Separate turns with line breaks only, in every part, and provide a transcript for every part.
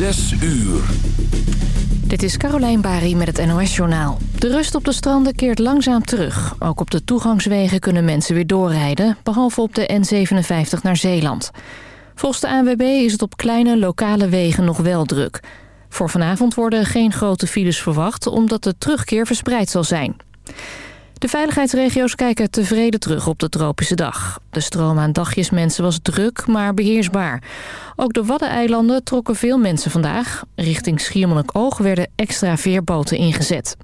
Zes uur.
Dit is Carolijn Bari met het NOS Journaal. De rust op de stranden keert langzaam terug. Ook op de toegangswegen kunnen mensen weer doorrijden... behalve op de N57 naar Zeeland. Volgens de ANWB is het op kleine lokale wegen nog wel druk. Voor vanavond worden geen grote files verwacht... omdat de terugkeer verspreid zal zijn. De veiligheidsregio's kijken tevreden terug op de tropische dag. De stroom aan dagjesmensen was druk, maar beheersbaar. Ook de Waddeneilanden trokken veel mensen vandaag. Richting Schiermonnikoog werden extra veerboten ingezet.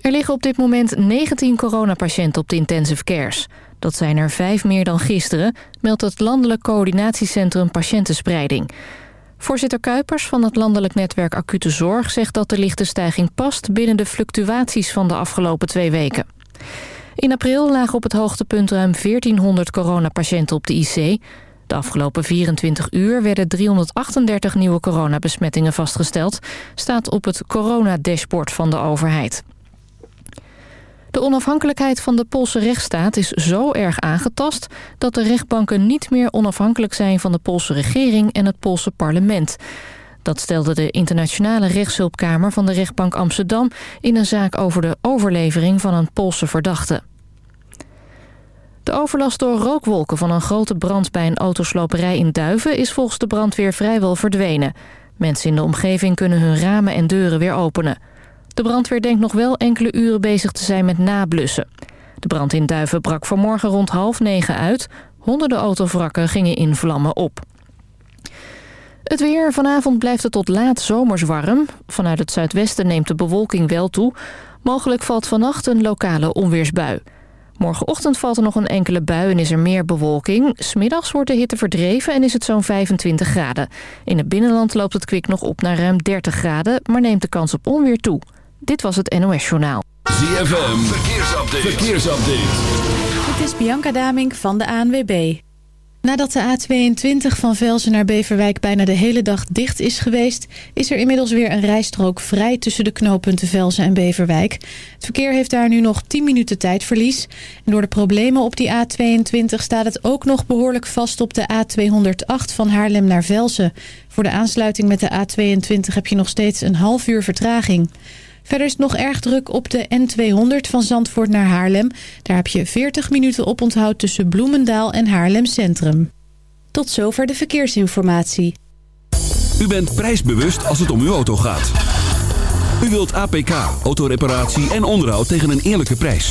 Er liggen op dit moment 19 coronapatiënten op de intensive cares. Dat zijn er vijf meer dan gisteren, meldt het Landelijk Coördinatiecentrum Patiëntenspreiding. Voorzitter Kuipers van het Landelijk Netwerk Acute Zorg zegt dat de lichte stijging past binnen de fluctuaties van de afgelopen twee weken. In april lagen op het hoogtepunt ruim 1400 coronapatiënten op de IC. De afgelopen 24 uur werden 338 nieuwe coronabesmettingen vastgesteld, staat op het coronadashboard van de overheid. De onafhankelijkheid van de Poolse rechtsstaat is zo erg aangetast... dat de rechtbanken niet meer onafhankelijk zijn van de Poolse regering en het Poolse parlement. Dat stelde de internationale rechtshulpkamer van de rechtbank Amsterdam... in een zaak over de overlevering van een Poolse verdachte. De overlast door rookwolken van een grote brand bij een autosloperij in Duiven... is volgens de brandweer vrijwel verdwenen. Mensen in de omgeving kunnen hun ramen en deuren weer openen... De brandweer denkt nog wel enkele uren bezig te zijn met nablussen. De brand in Duiven brak vanmorgen rond half negen uit. Honderden autovrakken gingen in vlammen op. Het weer. Vanavond blijft het tot laat zomers warm. Vanuit het zuidwesten neemt de bewolking wel toe. Mogelijk valt vannacht een lokale onweersbui. Morgenochtend valt er nog een enkele bui en is er meer bewolking. Smiddags wordt de hitte verdreven en is het zo'n 25 graden. In het binnenland loopt het kwik nog op naar ruim 30 graden... maar neemt de kans op onweer toe. Dit was het NOS Journaal.
ZFM, verkeersupdate. verkeersupdate.
Dit is Bianca Damink van de ANWB. Nadat de A22 van Velzen naar Beverwijk bijna de hele dag dicht is geweest... is er inmiddels weer een rijstrook vrij tussen de knooppunten Velzen en Beverwijk. Het verkeer heeft daar nu nog 10 minuten tijdverlies. En door de problemen op die A22 staat het ook nog behoorlijk vast op de A208 van Haarlem naar Velzen. Voor de aansluiting met de A22 heb je nog steeds een half uur vertraging. Verder is het nog erg druk op de N200 van Zandvoort naar Haarlem. Daar heb je 40 minuten op onthoud tussen Bloemendaal en Haarlem Centrum. Tot zover de verkeersinformatie.
U bent prijsbewust als het om uw auto gaat. U wilt APK, autoreparatie en onderhoud tegen een eerlijke prijs.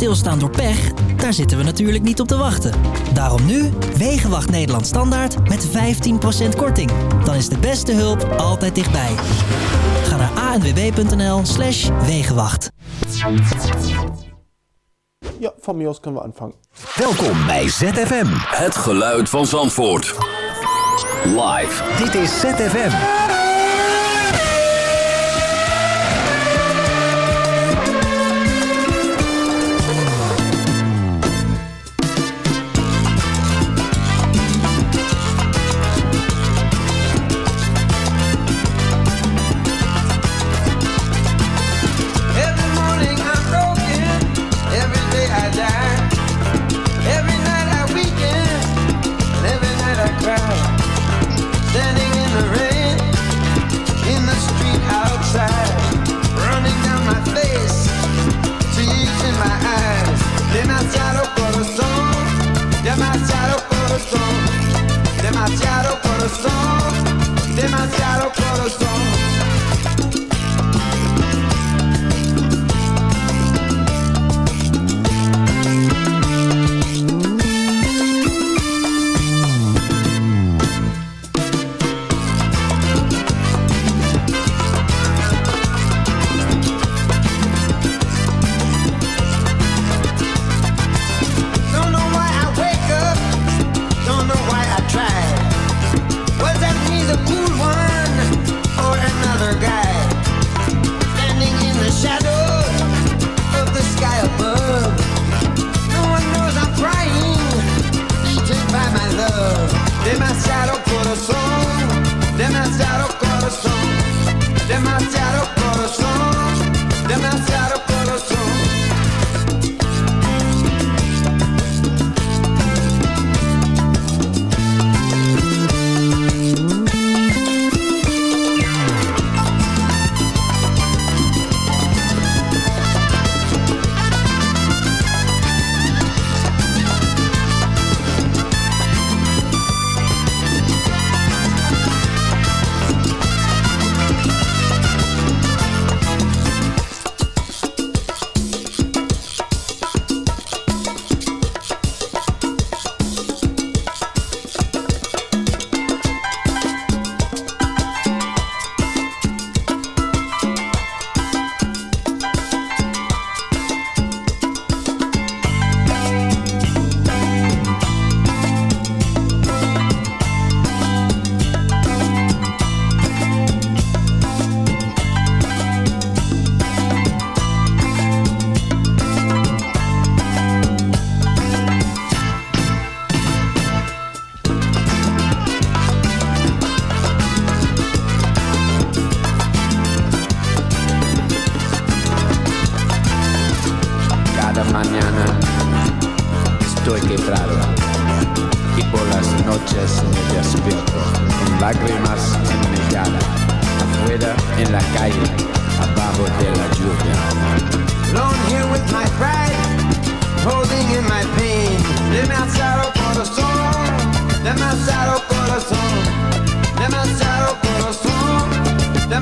Stilstaan door pech, daar zitten we natuurlijk niet op te wachten. Daarom nu, Wegenwacht Nederland Standaard met 15% korting. Dan is de beste hulp altijd dichtbij. Ga naar anwb.nl slash Wegenwacht.
Ja, van mij aus kunnen we aanvangen.
Welkom bij ZFM.
Het geluid van Zandvoort.
Live. Dit is ZFM.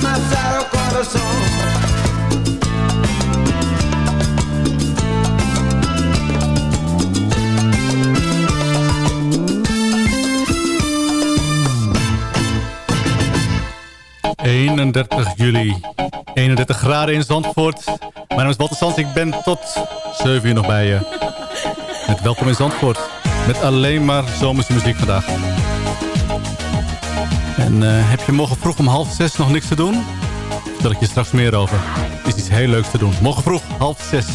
Demasiado corazón.
Zandvoort. 31 juli. 31 graden in Zandvoort. Mijn naam is Walter Sands. Ik ben tot 7 uur nog bij je. Met welkom in Zandvoort. Met alleen maar zomerse muziek vandaag. En eh, heb je morgen vroeg om half zes nog niks te doen? Vertel ik je straks meer over. Het is iets heel leuks te doen. Morgen vroeg half zes.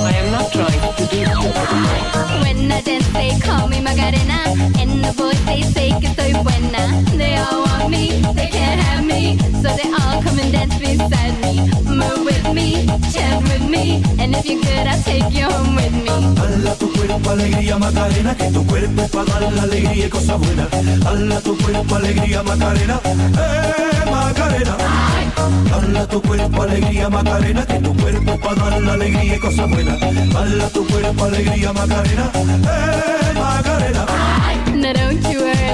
I am not trying to do
When I dance, they call me Macarena. And the boys, they say que soy buena. They all they can't have me. So they all come and dance beside me. Move with me, chant with me. And if you're good, I'll take you home with me.
Hala tu cuerpo alegría Macarena, que tu cuerpo es para dar la alegría y cosas buenas. Hala tu cuerpo alegría Macarena, eh Macarena. Hala tu cuerpo alegría Macarena, que tu cuerpo es para dar la alegría y cosas buenas. Hala tu cuerpo alegría Macarena, eh Macarena.
Don't you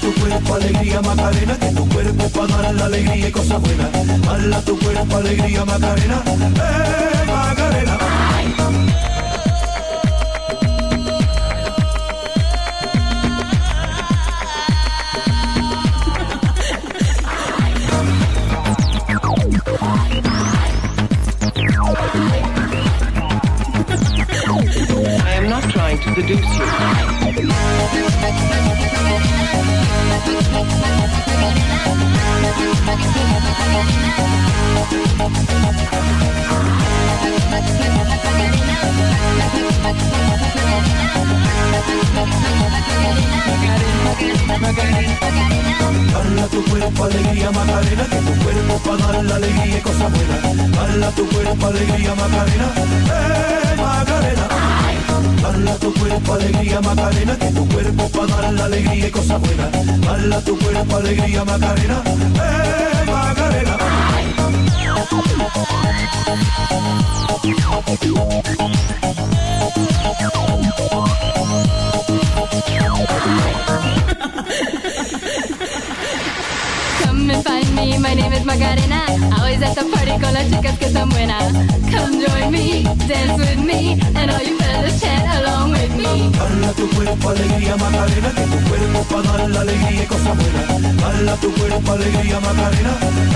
Tu cuerpo alegría Macarena, que tu cuerpo dar la alegría y cosas buenas. Tu cuerpo alegría Macarena, eh Macarena.
I am not trying to seduce you.
Macarena, tu cuerpo alegría Macarena, que tu cuerpo para dar alegría y tu cuerpo alegría Macarena, eh Dala tu cuerpo alegría Macarena, que tu cuerpo para dar la alegría y cosas buenas. Dala tu cuerpo alegría Macarena, eh Macarena.
My name is Macarena. Always at the party con las chicas que están buenas. Come join me, dance with me, and all you fellas chant along with me.
Dala tu cuerpo alegría Macarena, que tu cuerpo para dar la alegría y cosas buenas. Dala tu cuerpo alegría Macarena,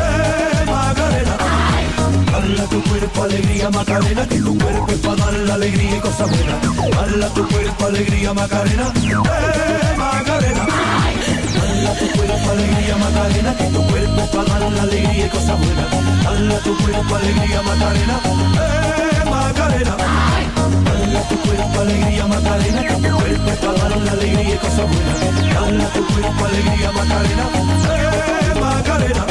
eh Macarena. Dala tu cuerpo alegría Macarena, que tu cuerpo es para dar la alegría y cosas buenas. Dala tu cuerpo alegría Macarena, eh Macarena. Dala tu cuerpo alegría Macarena, que tu cuerpo la alegría y cosas buenas. Dala tu cuerpo alegría Macarena, eh Macarena. Dala tu cuerpo alegría Macarena, que tu cuerpo es para dar la alegría y cosas buenas. Dala tu cuerpo alegría Macarena, eh Macarena.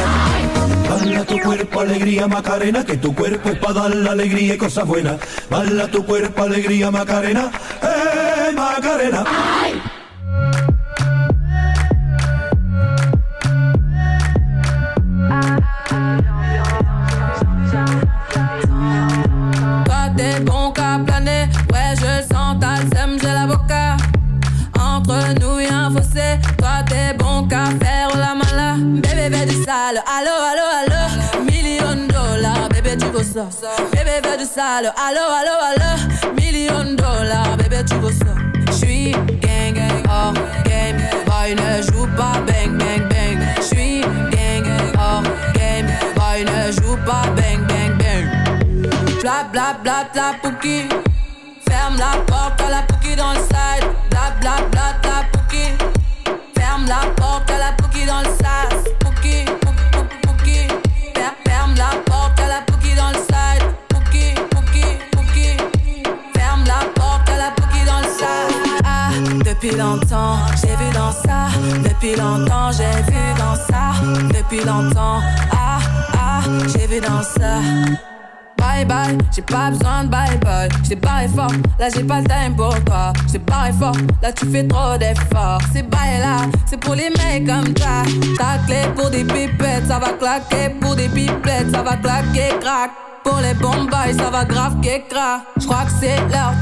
Dala tu cuerpo alegría Macarena, que tu cuerpo es para dar la alegría y cosas buenas. Dala tu cuerpo alegría Macarena, eh Macarena.
Toi ça. Bébé fais du sale, allo allo allo, million dollars, bébé tu veux ça. J'suis gang gang, oh game, boy ne joue pas bang bang bang. J'suis gang gang, oh game, boy ne joue pas bang bang bang. Bla bla bla bla pouki Ferme la porte à la pouki dans le side Bla bla bla bla pouki Ferme la porte à la pouki dans le sas depuis longtemps, j'ai vu dans ça Depuis longtemps, j'ai vu dans ça Depuis longtemps, ah, ah, j'ai vu dans ça Bye bye, j'ai pas besoin de bye bye. J't'ai barré fort, là j'ai pas le time pour toi. J't'ai barré fort, là tu fais trop d'efforts. C'est bye là, c'est pour les mecs comme ça. Ta clé pour des pipettes, ça va claquer. Pour des pipettes, ça va claquer, crack. Pour les bombes, ça va grave qu'écra. J'crois que c'est leur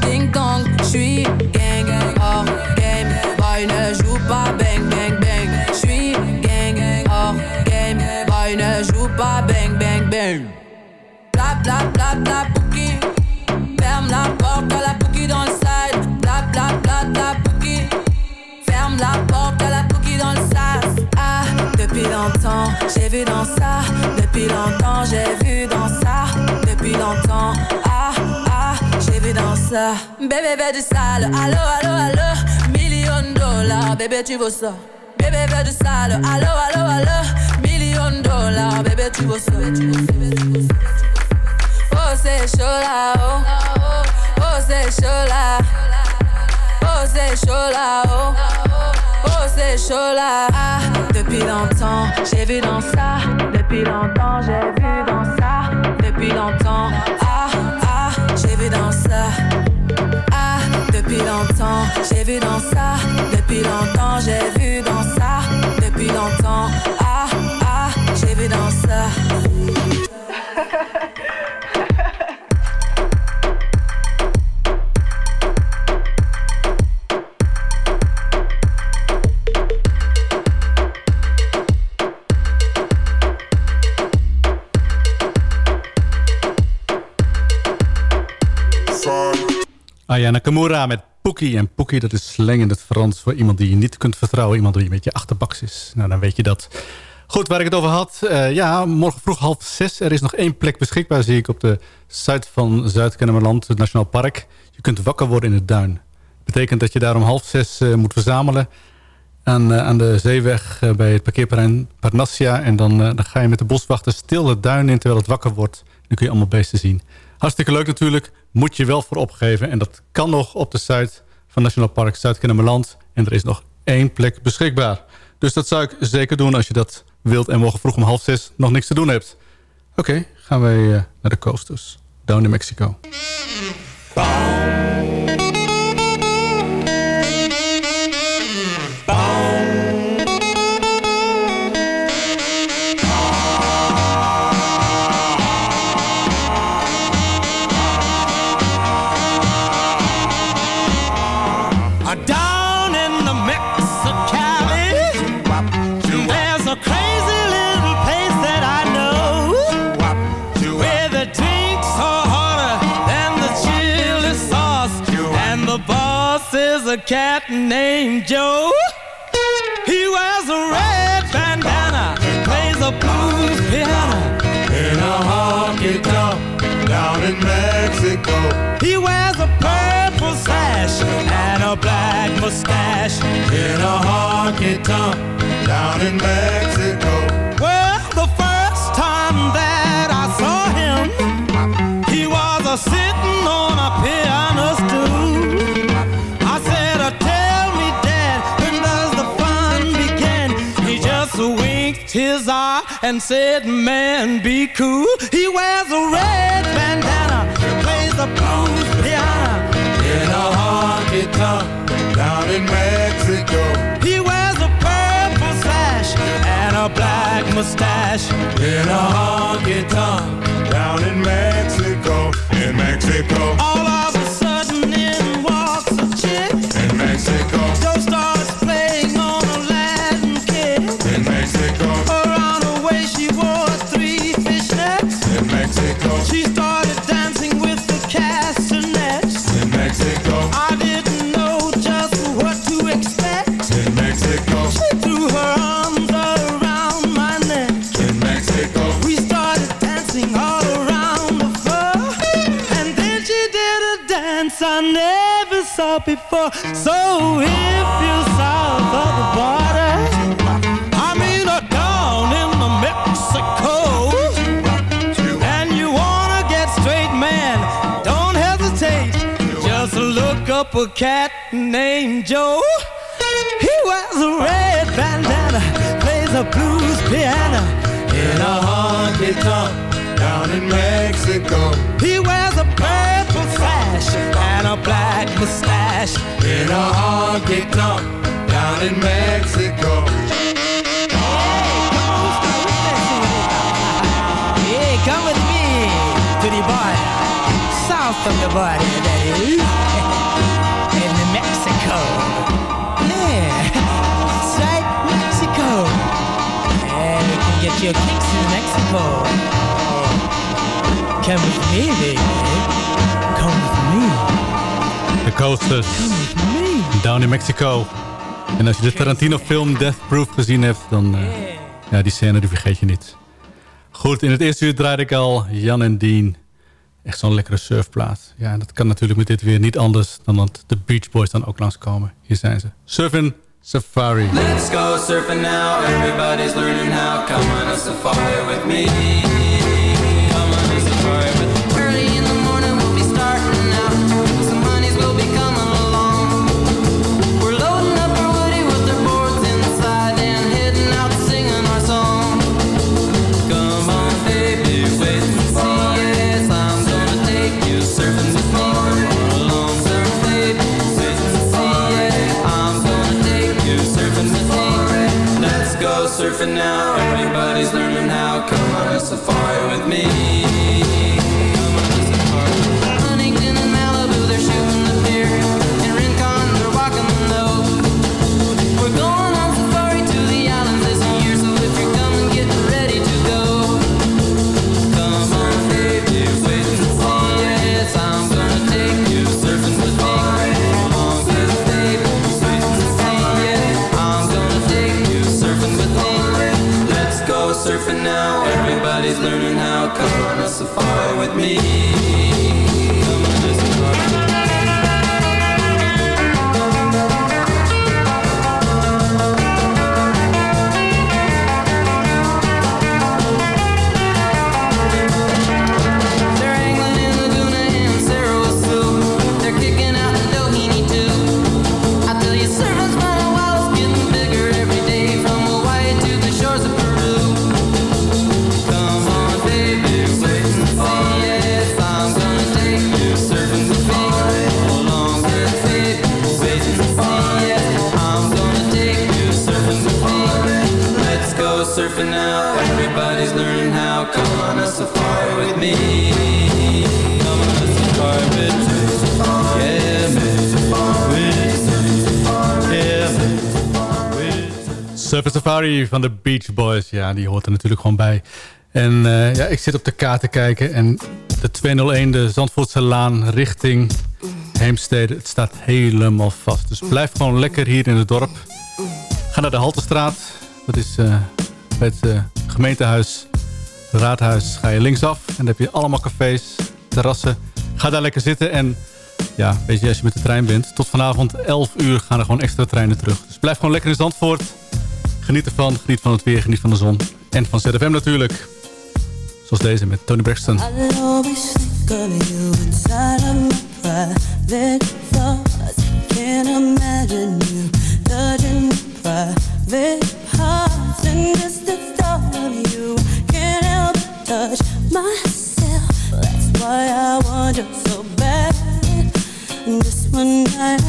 Depuis longtemps, j'ai vu dans ça. Depuis longtemps, ah, ah, j'ai vu dans ça. Bébé, fais du sale, allo, allo, allo. Million dollars, bébé, tu veux ça. Bébé, fais du sale, allo, allo, allo. Million dollars, bébé, tu veux ça. Oh c'est chaud là oh Oh c'est chaud là. Oh c'est chaud là oh Oh c'est chaud là. Depuis longtemps j'ai vu dans ça. Depuis longtemps j'ai vu dans ça. Depuis longtemps Ah ah j'ai vu dans ça. Ah depuis longtemps j'ai vu dans ça. Depuis longtemps j'ai vu dans ça. Depuis longtemps Ah ah j'ai vu dans ça
Aya Nakamura met Pookie. En Pookie, dat is slang in het Frans voor iemand die je niet kunt vertrouwen. Iemand die een beetje achterbaks is. Nou, dan weet je dat. Goed, waar ik het over had. eh, ja, morgen vroeg half zes. Er is nog één plek beschikbaar, zie ik, op de site van Zuid-Kennemerland, het Nationaal Park. Je kunt wakker worden in het duin. betekent dat je daar om half zes eh, moet verzamelen aan, eh, aan de zeeweg bij het parkeerterrein Parnassia. En dan, dan ga je met de boswachter stil het duin in terwijl het wakker wordt. Dan kun je allemaal beesten zien. Hartstikke leuk natuurlijk. Moet je wel voor opgeven. En dat kan nog op de site van Nationaal Park Zuid-Kennemerland. En er is nog één plek beschikbaar. Dus dat zou ik zeker doen als je dat wild en morgen vroeg om half zes nog niks te doen hebt. Oké, gaan wij eh, naar de coasters. Down in Mexico.
Cat named Joe. He wears a red bandana, plays a blues piano in a honky tonk down in Mexico. He wears a purple sash and a black mustache in a honky tonk down in Mexico. Well, the first time that I saw him, he was a sitting on his eye and said, "Man, be cool." He wears a red bandana, plays the blues piano in a honky tonk down in Mexico. He wears a purple sash and a black mustache in a honky tonk down in Mexico. In Mexico. All of a cat named Joe. He wears a red bandana, plays a blues piano in a honky tonk down in Mexico. He wears a purple sash and a black mustache in a honky tonk down in Mexico. Come with me to the border, south of the border, that is, Mexico. Yeah, right, Mexico. And you can get your kicks in Mexico. Come with me, baby. Come with me.
De coasters. Down in Mexico. En als je de Tarantino film Death Proof gezien hebt, dan... eh, ja, die scène die vergeet je niet. Goed, in het eerste uur draaide ik al Jan en Dean. Echt zo'n lekkere surfplaat. Ja, dat kan natuurlijk met dit weer niet anders... dan dat de Beach Boys dan ook langskomen. Hier zijn ze. Surfing Safari.
Let's go surfing now. Everybody's learning how. Come on a safari with me. Go surfing learning how. Come on a safari with me.
Surfer Safari van de Beach Boys. Ja, die hoort er natuurlijk gewoon bij. En eh, ja, ik zit op de kaart te kijken. En de 201, de Zandvoortse Laan richting Heemstede. Het staat helemaal vast. Dus blijf gewoon lekker hier in het dorp. Ga naar de Haltestraat. Dat is uh, bij het uh, gemeentehuis, het raadhuis. Ga je linksaf. En dan heb je allemaal cafés, terrassen. Ga daar lekker zitten. En ja, weet je, als je met de trein bent. Tot vanavond 11 uur gaan er gewoon extra treinen terug. Dus blijf gewoon lekker in Zandvoort. Geniet ervan, geniet van het weer, geniet van de zon. En van ZFM natuurlijk. Zoals deze met Tony Braxton.
why I want you so bad. One night,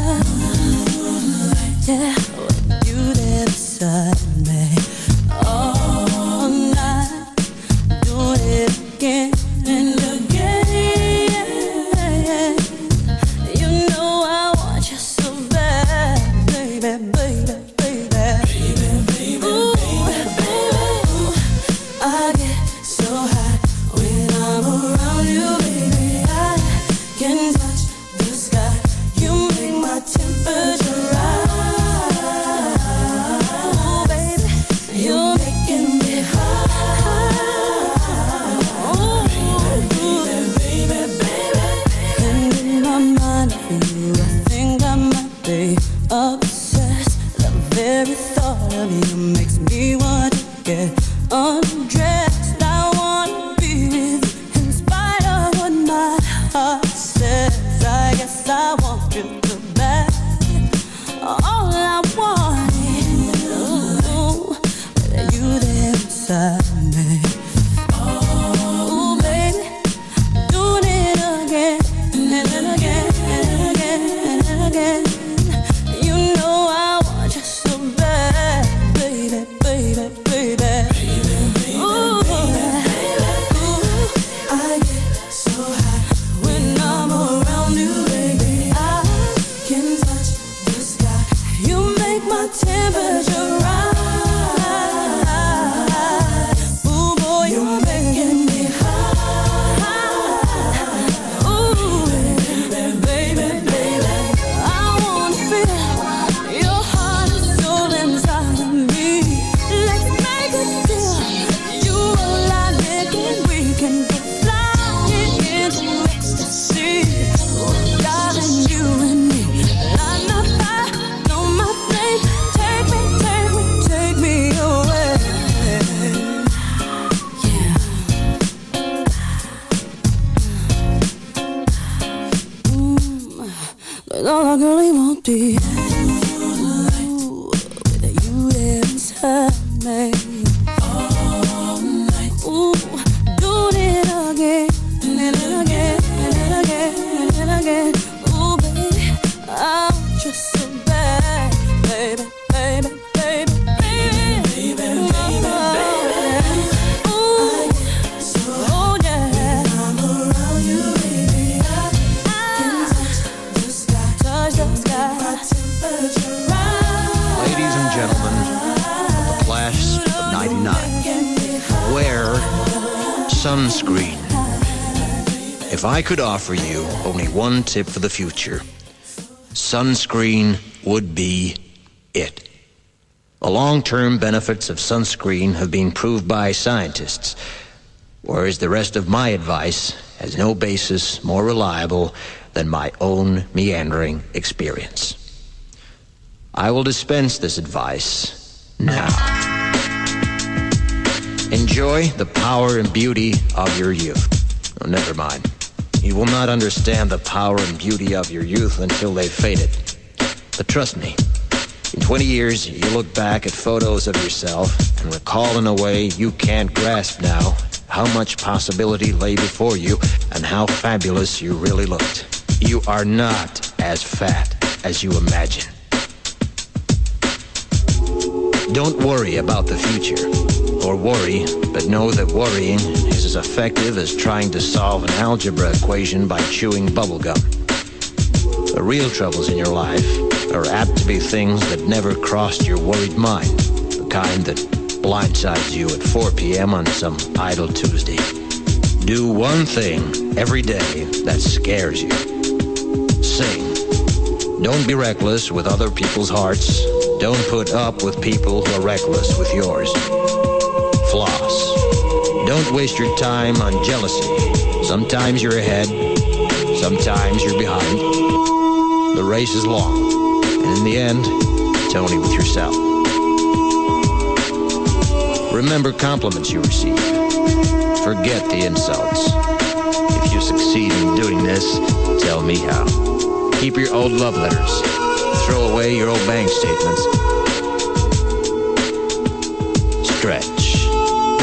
yeah. Beside me. All night, doing it again get
sunscreen. If I could offer you only one tip for the future, sunscreen would be it. The long-term benefits of sunscreen have been proved by scientists, whereas the rest of my advice has no basis more reliable than my own meandering experience. I will dispense this advice now. Enjoy the power and beauty of your youth. Oh, never mind. You will not understand the power and beauty of your youth until they've faded. But trust me, in 20 years, you look back at photos of yourself and recall in a way you can't grasp now how much possibility lay before you and how fabulous you really looked. You are not as fat as you imagine. Don't worry about the future. Or worry, but know that worrying is as effective as trying to solve an algebra equation by chewing bubblegum. The real troubles in your life are apt to be things that never crossed your worried mind, the kind that blindsides you at 4 p.m. on some idle Tuesday. Do one thing every day that scares you. Sing. Don't be reckless with other people's hearts. Don't put up with people who are reckless with yours. Floss. Don't waste your time on jealousy. Sometimes you're ahead, sometimes you're behind. The race is long, and in the end, it's only with yourself. Remember compliments you receive. Forget the insults. If you succeed in doing this, tell me how. Keep your old love letters. Throw away your old bank statements. Stretch.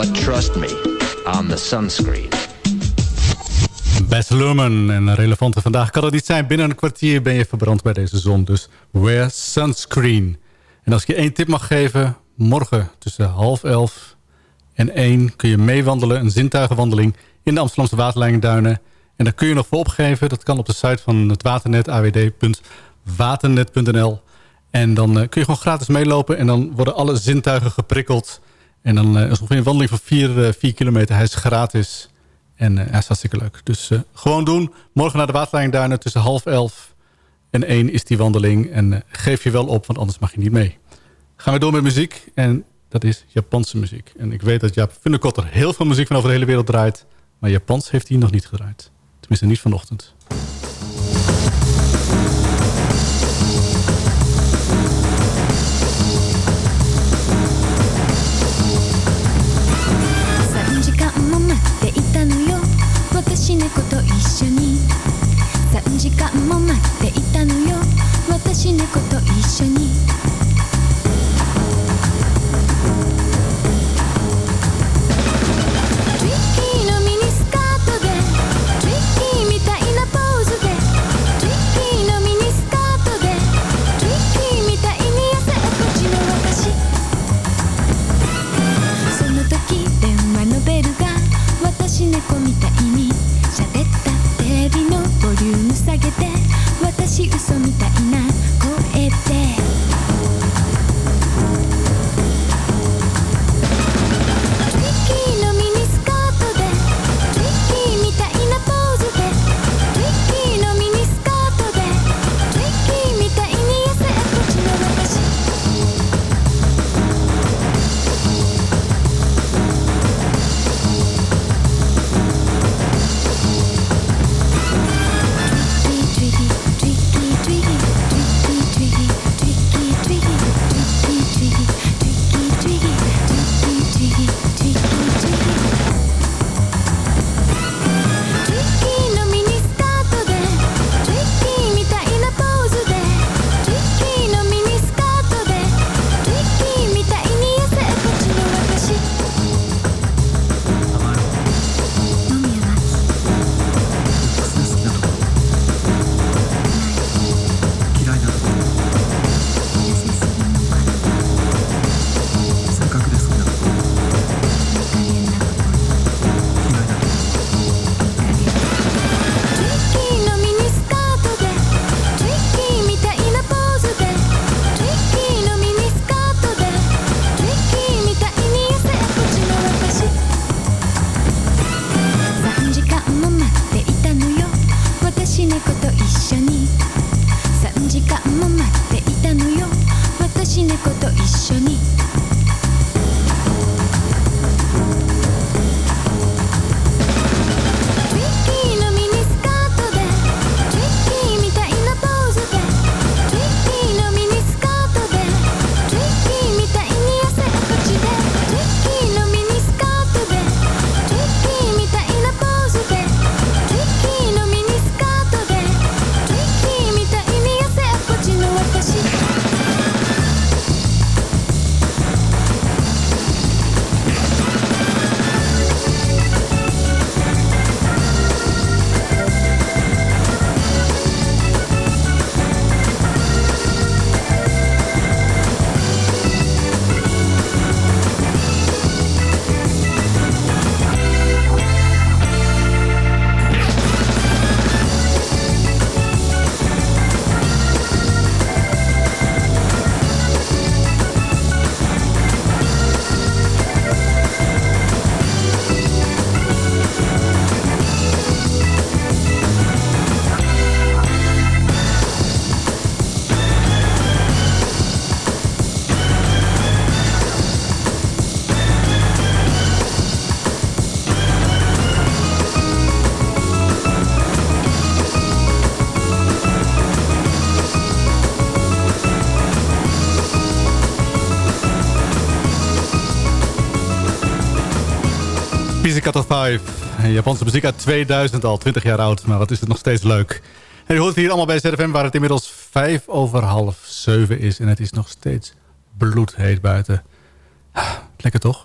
But trust me on the sunscreen.
Bess Luhrmann en relevante vandaag kan het niet zijn. Binnen een kwartier ben je verbrand bij deze zon. Dus wear sunscreen. En als ik je één tip mag geven... morgen tussen half elf en één kun je meewandelen. Een zintuigenwandeling in de Amsterdamse waterlijnduinen. En daar kun je nog voor opgeven. Dat kan op de site van het waternet awd.waternet.nl. En dan eh, kun je gewoon gratis meelopen. En dan worden alle zintuigen geprikkeld. En dan eh, is ongeveer een wandeling van 4 kilometer. Hij is gratis. En uh, hij is hartstikke leuk. Dus uh, gewoon doen. Morgen naar de waterlijnduinen tussen half elf en één is die wandeling. En uh, geef je wel op, want anders mag je niet mee. Gaan we door met muziek. En dat is Japanse muziek. En ik weet dat Jaap heel veel muziek van over de hele wereld draait. Maar Japans heeft hij nog niet gedraaid. Tenminste niet vanochtend.
緒に。3時間も待っていたのよ。私猫と一緒に。Music Out
of Five. Japanse muziek uit 2000 al, 20 jaar oud. Maar wat is het nog steeds leuk. En je hoort het hier allemaal bij ZFM waar het inmiddels 5 over half 7 is. En het is nog steeds bloedheet buiten. Ah, lekker toch?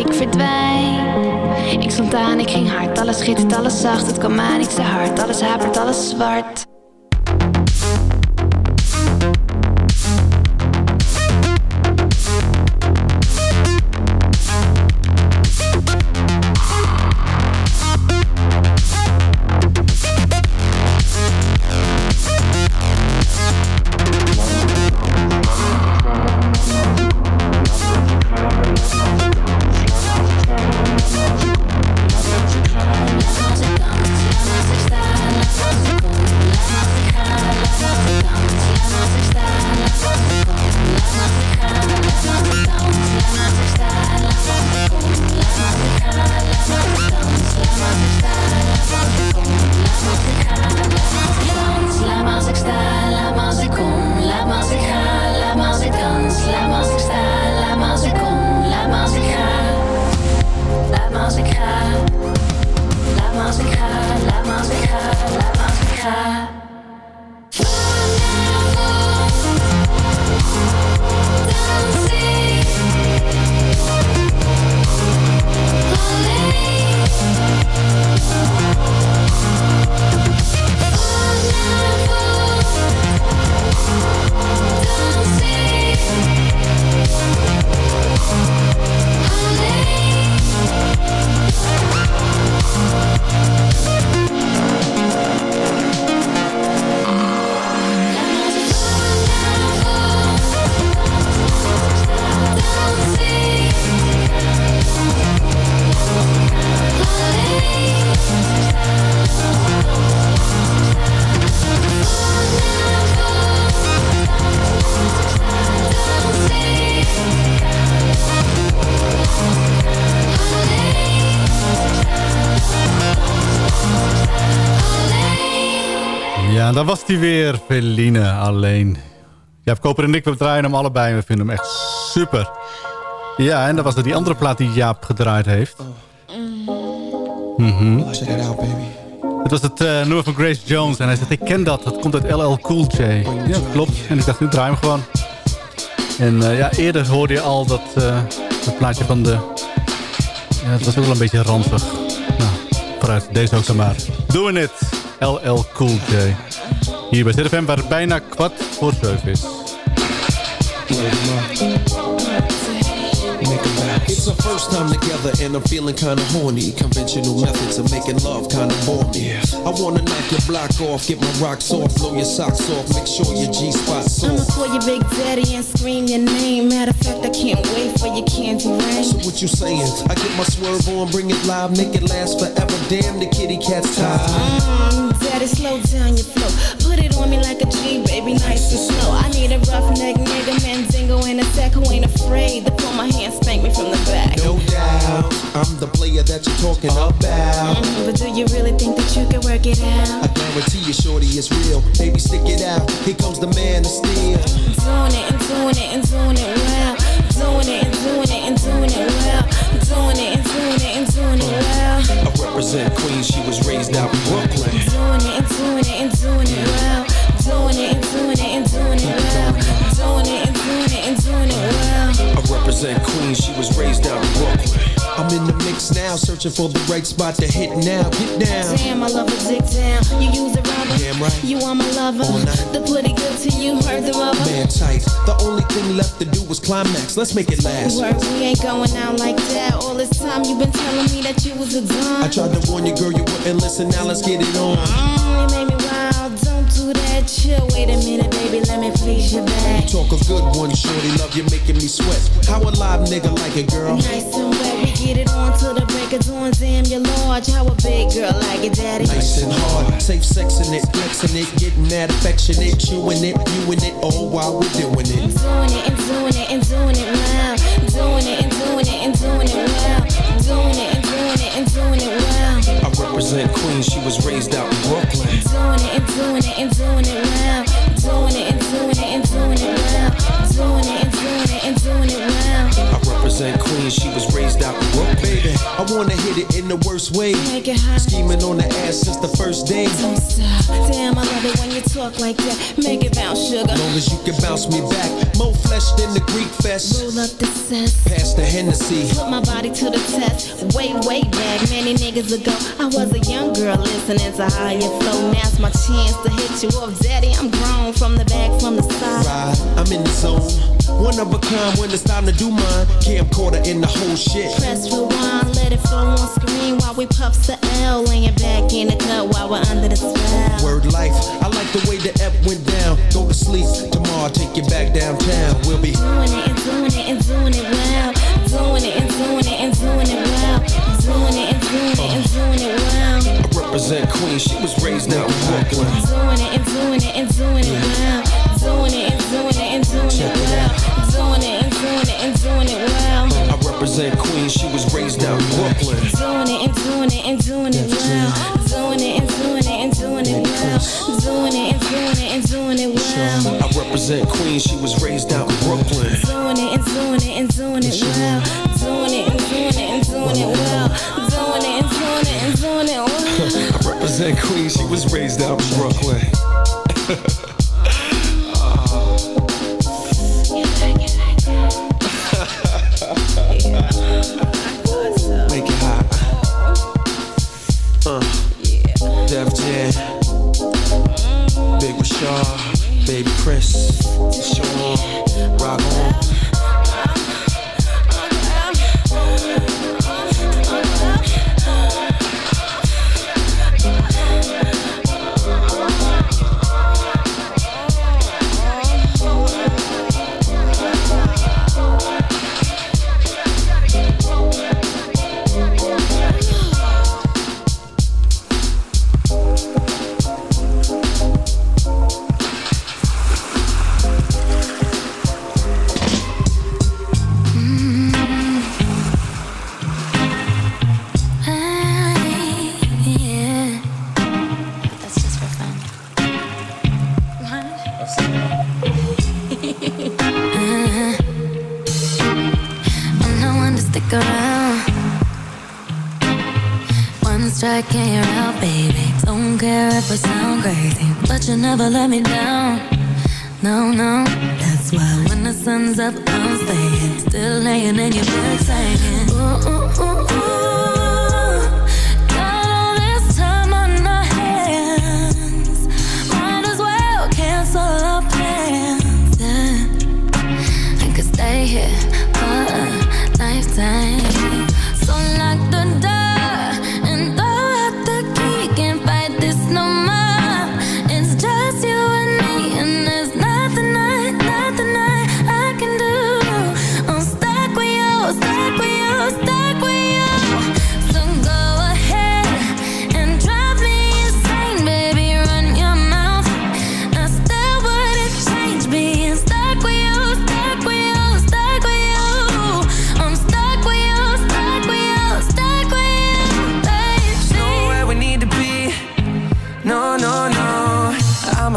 ik verdwijn. Ik stond aan, ik ging hard, alles schittert, alles zacht. Het kan aan, ik te hard, alles hapert, alles zwart.
Hij weer, Feline alleen. Ja, Koper en ik, we draaien hem allebei en we vinden hem echt super. Ja, en dat was er die andere plaat die Jaap gedraaid heeft. Mhm.
Check it out, baby.
Het was het eh, nummer van Grace Jones. En hij zegt, ik ken dat. Dat komt uit LL Cool J. Ja, dat klopt. En ik dacht, nu draai hem gewoon. En eh, ja, eerder hoorde je al dat, eh, dat plaatje van de... Ja, het was ook wel een beetje ranzig. Nou, vooruit. Deze ook dan maar. Doing it. LL Cool J. Hier bij ZFM, waar het bijna kwart voor zeven is.
It's our first time together and I'm feeling kinda horny. Conventional methods of making love kinda bore me. I wanna knock your block off, get my rocks off, blow your socks off, make sure your G-spot's
I'ma
off.
call you Big Daddy and scream your name. Matter of fact, I can't wait for your candy rain.
So what you saying? I get my swerve on, bring it live, make it last forever. Damn, the kitty cat's tired.
Mm, daddy, slow down your me like a G, baby, nice and slow. I need a roughneck nigga, Mandingo in a sack who ain't afraid to pull my hand, spank me from the back.
No doubt, I'm the player that you're talking about.
Mm, but do you really think that you can work it out?
I guarantee you, shorty, it's real. Baby, stick it out. Here comes the man of steel.
Doing it and doing it and doing it well. Doing it and doing it and doing it well. Doing it and doing it and doing it well.
Represent Queens. She was raised out in Brooklyn.
Doing it and doing it and doing it well. Doing it and doing it and doing it well. Doing it and
I represent Queens. She was raised out in Brooklyn. I'm in the mix now, searching for the right spot to hit now. Get down.
Damn, I love a dick down. You use a rubber.
Damn right.
You are my lover. All night. The pretty good to you, heard the rubber.
Man tight. The only thing left to do was climax. Let's make it last.
Word, we ain't going out like that. All this time you been telling me that you was a dumb.
I tried to warn you, girl, you wouldn't listen. Now let's get it on.
Mm, you Chill. Wait a minute, baby. Let me please your back.
Talk a good one, shorty. Love you making me sweat. How a live nigga like it, girl?
Nice and wet. We get it on till the break of dawn. Damn, you're large. How a big girl like it, daddy.
Nice and hard, safe sexing it, flexing it, getting that affectionate, chewing it, viewing it, all while we're doing it.
Doing it and doing it and doing it well. Doing it and doing it and doing it well. Doing it and doing it and doing it well.
I represent Queens, she was raised out the worst way.
Make it hot.
Scheming on the ass since the first day.
Don't stop. Damn, I love it when you talk like that. Make it bounce, sugar.
Long as you can bounce me back. More flesh than the Greek fest.
Roll up the cess.
Pass the Hennessy.
Put my body to the test. Way, way back, many niggas ago. I was a young girl listening to higher flow. Now's my chance to hit you off, daddy. I'm grown from the back, from the side.
Ride, I'm in the zone. One of a kind when it's time to do mine. Camcorder in the whole shit.
Press rewind, let it flow on screen while we puff the L. Laying back in the cut while we're under the spell.
Word life, I like the way the F went down. Go to sleep, tomorrow I'll take you back downtown. We'll be
Doing it and doing it and doing it well. Doing it and doing it and doing it well. Doing it and doing it and doing it well.
I represent Queens, she was raised out in Brooklyn.
Doing it and doing it and doing it well. Doing it and doing it and doing it well. Doing it and doing it and doing it well
represent Queens. She was raised out in Brooklyn.
Doing it and doing it and doing it well. Doing it and doing it and doing it well. Doing it and doing it and doing it well.
I represent Queens. She was raised out in Brooklyn.
Doing it and doing it and doing it well. Doing it and doing it and doing it well. Doing it and doing it and doing it well.
I represent Queens. She was raised out in Brooklyn. Shaw, Baby Chris,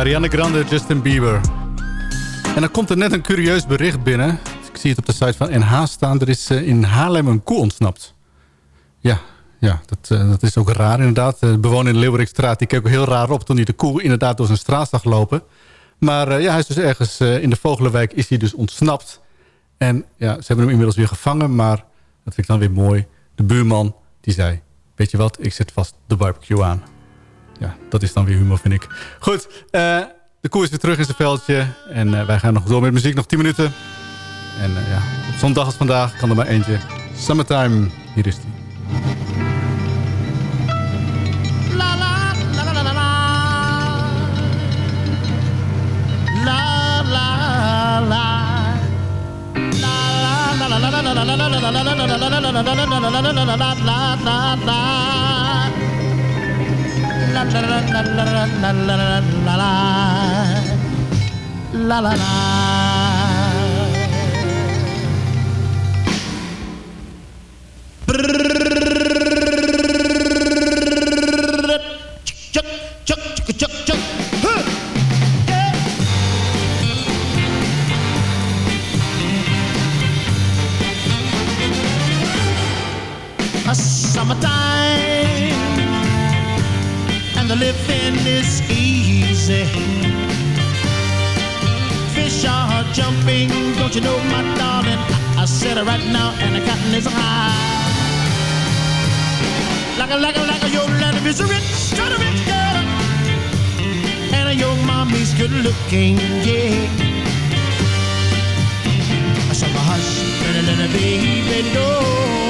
Ariana Grande, Justin Bieber. En dan komt er net een curieus bericht binnen. Ik zie het op de site van NH staan. Er is eh, in Haarlem een koe ontsnapt. Ja, ja dat, eh, dat is ook raar inderdaad. Eh, de bewoner in de Leeuwerikstraat die keek ook heel raar op... toen hij de koe inderdaad door zijn straat zag lopen. Maar ja, hij is dus ergens in de Vogelenwijk is hij dus ontsnapt. En ja, ze hebben hem inmiddels weer gevangen. Maar dat vind ik dan weer mooi. De buurman die zei... Weet je wat, ik zet vast de barbecue aan ja, dat is dan weer humor, vind ik. Goed, uh, de koers weer terug in zijn veldje. En wij gaan nog door met muziek, nog 10 minuten. En ja, op zondag als vandaag kan er maar eentje. Summertime, hier is die.
La la la la la la la la la la la la la Chuck, Fish are jumping, don't you know, my darling? I, said it right now, and the cotton is high. Like a, like a, like a, your land is a rich, kind of rich girl. And your mommy's good looking, yeah. I said, hush, little, little baby, don't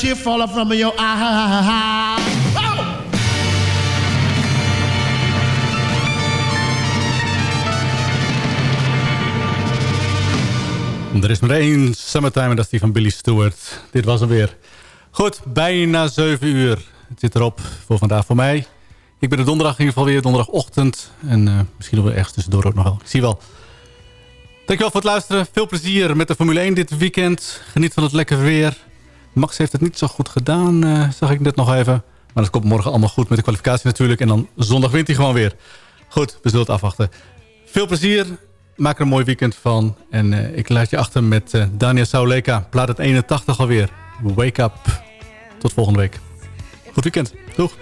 tear fall from your eye. Oh!
Er is maar één Summertime en dat is die van Billy Stewart. Dit was hem weer. Goed, bijna 7 uur. Het zit erop voor vandaag voor mij. Ik ben er donderdag in ieder geval weer, donderdagochtend. En eh, misschien wel ergens tussendoor ook nog wel. Ik zie wel. Dankjewel voor het luisteren. Veel plezier met de Formule 1 dit weekend. Geniet van het lekker weer. Max heeft het niet zo goed gedaan, eh, zag ik net nog even. Maar dat komt morgen allemaal goed met de kwalificatie natuurlijk. En dan zondag wint hij gewoon weer. Goed, we zullen het afwachten. Veel plezier. Maak er een mooi weekend van. En eh, ik laat je achter met uh, Daniel Sauleka. Plaat het 81 alweer. Wake up. Tot volgende week. Goed weekend. Doeg.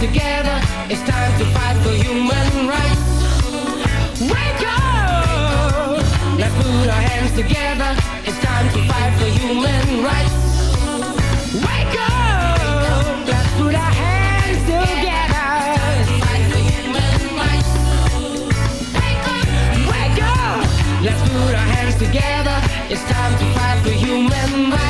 Together. It's time to fight for human rights. Wake up! Let's put our hands together. It's time to fight for human rights. Wake up! Let's put our hands together. Human rights. Wake up! Let's put our hands together. It's time to fight for human rights.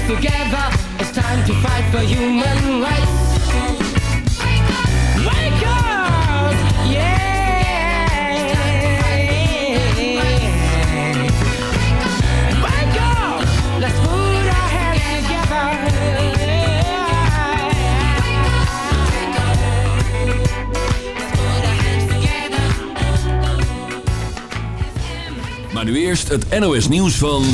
together. It's time to fight for human rights. Wake
Maar nu eerst het NOS nieuws van